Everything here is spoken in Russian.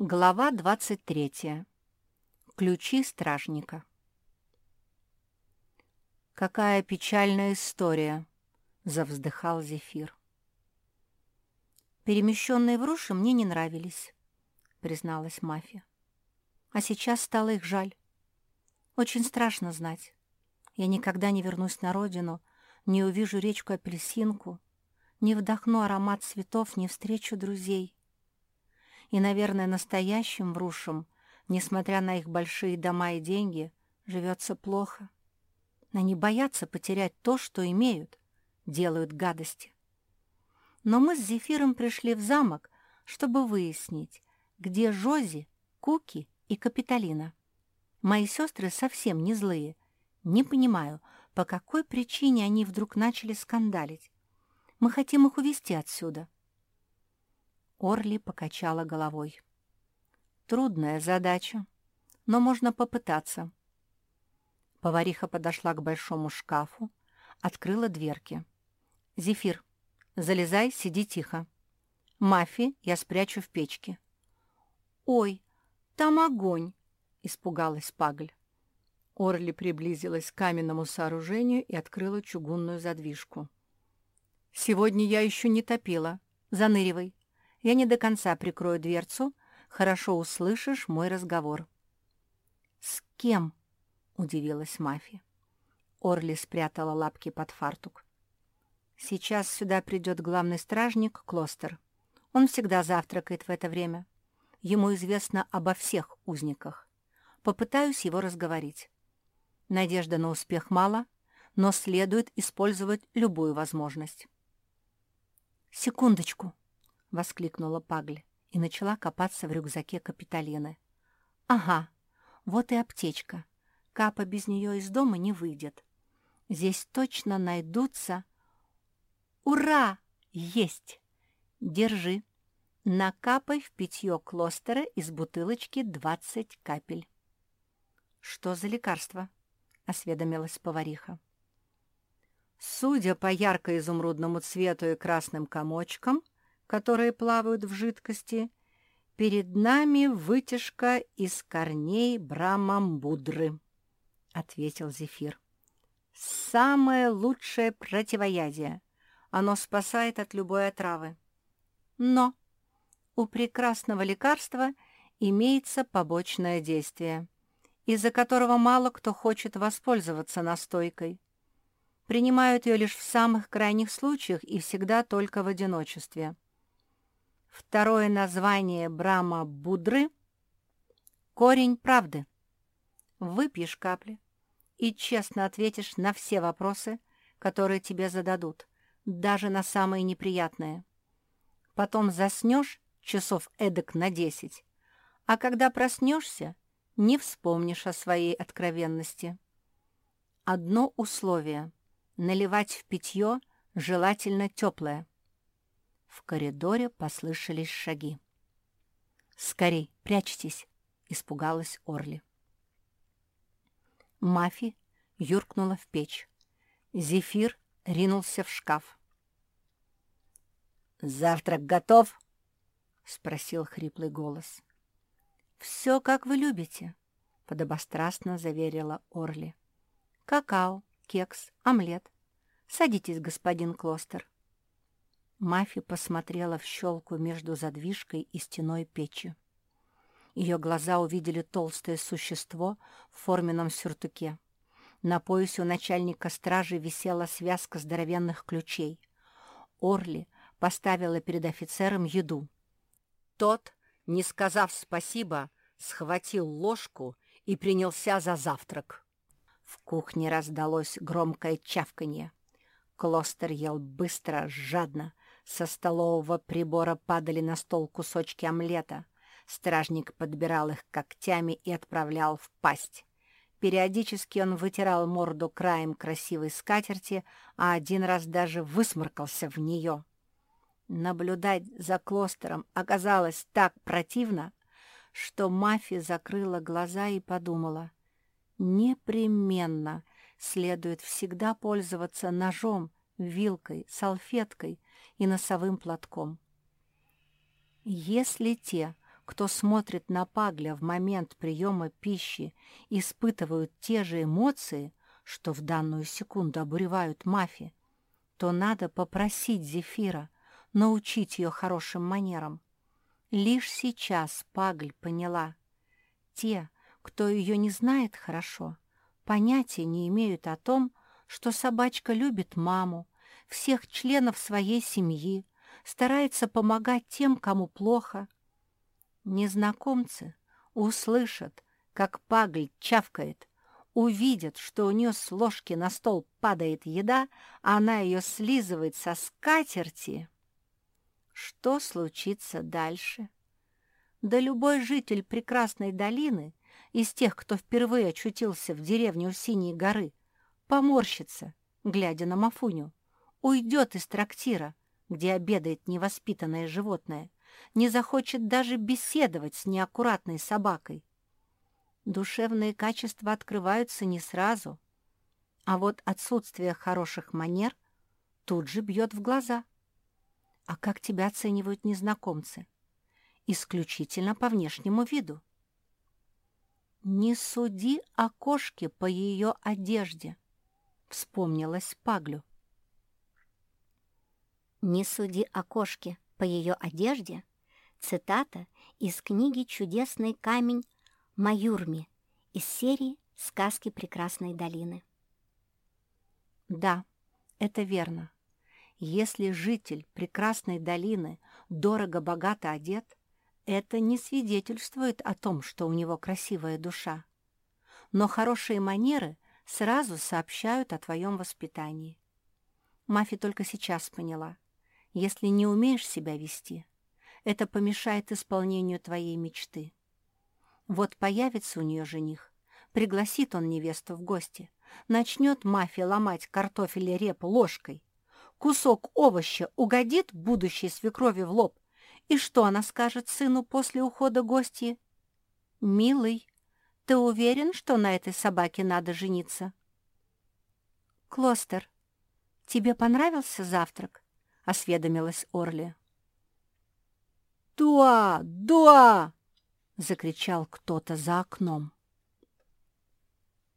Глава 23. Ключи стражника. «Какая печальная история!» — завздыхал Зефир. «Перемещенные в руши мне не нравились», — призналась мафия. «А сейчас стало их жаль. Очень страшно знать. Я никогда не вернусь на родину, не увижу речку-апельсинку, не вдохну аромат цветов, не встречу друзей» и, наверное, настоящим врушам, несмотря на их большие дома и деньги, живется плохо. Они боятся потерять то, что имеют, делают гадости. Но мы с Зефиром пришли в замок, чтобы выяснить, где Жози, Куки и Капитолина. Мои сестры совсем не злые. Не понимаю, по какой причине они вдруг начали скандалить. Мы хотим их увезти отсюда. Орли покачала головой. «Трудная задача, но можно попытаться». Повариха подошла к большому шкафу, открыла дверки. «Зефир, залезай, сиди тихо. Мафи я спрячу в печке». «Ой, там огонь!» — испугалась Пагль. Орли приблизилась к каменному сооружению и открыла чугунную задвижку. «Сегодня я еще не топила. Заныривай. Я не до конца прикрою дверцу, хорошо услышишь мой разговор». «С кем?» — удивилась Мафи. Орли спрятала лапки под фартук. «Сейчас сюда придет главный стражник Клостер. Он всегда завтракает в это время. Ему известно обо всех узниках. Попытаюсь его разговорить. Надежда на успех мало, но следует использовать любую возможность». «Секундочку», — воскликнула Пагль и начала копаться в рюкзаке Капитолины. «Ага, вот и аптечка. Капа без нее из дома не выйдет. Здесь точно найдутся...» «Ура! Есть! Держи. Накапай в питье клостера из бутылочки двадцать капель». «Что за лекарство?» — осведомилась повариха. Судя по ярко-изумрудному цвету и красным комочкам, которые плавают в жидкости, перед нами вытяжка из корней брамамбудры, — ответил Зефир. Самое лучшее противоядие. Оно спасает от любой отравы. Но у прекрасного лекарства имеется побочное действие, из-за которого мало кто хочет воспользоваться настойкой. Принимают ее лишь в самых крайних случаях и всегда только в одиночестве. Второе название Брама Будры — корень правды. Выпьешь капли и честно ответишь на все вопросы, которые тебе зададут, даже на самые неприятные. Потом заснешь часов эдак на десять, а когда проснешься, не вспомнишь о своей откровенности. Одно условие — наливать в питье желательно теплое — в коридоре послышались шаги. «Скорей, прячьтесь!» — испугалась Орли. Мафи юркнула в печь. Зефир ринулся в шкаф. «Завтрак готов?» — спросил хриплый голос. «Все, как вы любите», — подобострастно заверила Орли. «Какао, кекс, омлет. Садитесь, господин Клостер». Мафи посмотрела в щелку между задвижкой и стеной печи. Ее глаза увидели толстое существо в форменном сюртуке. На поясе у начальника стражи висела связка здоровенных ключей. Орли поставила перед офицером еду. Тот, не сказав спасибо, схватил ложку и принялся за завтрак. В кухне раздалось громкое чавканье. Клостер ел быстро, жадно, со столового прибора падали на стол кусочки омлета. Стражник подбирал их когтями и отправлял в пасть. Периодически он вытирал морду краем красивой скатерти, а один раз даже высморкался в нее. Наблюдать за клостером оказалось так противно, что Мафи закрыла глаза и подумала, непременно следует всегда пользоваться ножом, вилкой, салфеткой и носовым платком. Если те, кто смотрит на Пагля в момент приема пищи, испытывают те же эмоции, что в данную секунду обуревают мафи, то надо попросить Зефира научить ее хорошим манерам. Лишь сейчас Пагль поняла. Те, кто ее не знает хорошо, понятия не имеют о том, что собачка любит маму, всех членов своей семьи, старается помогать тем, кому плохо, Незнакомцы услышат, как пагль чавкает, увидят, что у нее с ложки на стол падает еда, а она ее слизывает со скатерти. Что случится дальше? Да любой житель прекрасной долины, из тех, кто впервые очутился в деревне у Синей горы, поморщится, глядя на Мафуню, уйдет из трактира, где обедает невоспитанное животное, не захочет даже беседовать с неаккуратной собакой. Душевные качества открываются не сразу, а вот отсутствие хороших манер тут же бьет в глаза. А как тебя оценивают незнакомцы? Исключительно по внешнему виду. «Не суди о кошке по ее одежде», — вспомнилась Паглю. «Не суди о кошке по ее одежде» — цитата из книги «Чудесный камень» Маюрми из серии «Сказки прекрасной долины». Да, это верно. Если житель прекрасной долины дорого-богато одет, это не свидетельствует о том, что у него красивая душа. Но хорошие манеры сразу сообщают о твоем воспитании. Мафи только сейчас поняла — если не умеешь себя вести, это помешает исполнению твоей мечты. Вот появится у нее жених, пригласит он невесту в гости, начнет мафия ломать картофель и репу ложкой, кусок овоща угодит будущей свекрови в лоб, и что она скажет сыну после ухода гостьи? «Милый, ты уверен, что на этой собаке надо жениться?» «Клостер, тебе понравился завтрак?» Осведомилась Орли. «Дуа! Дуа!» — закричал кто-то за окном.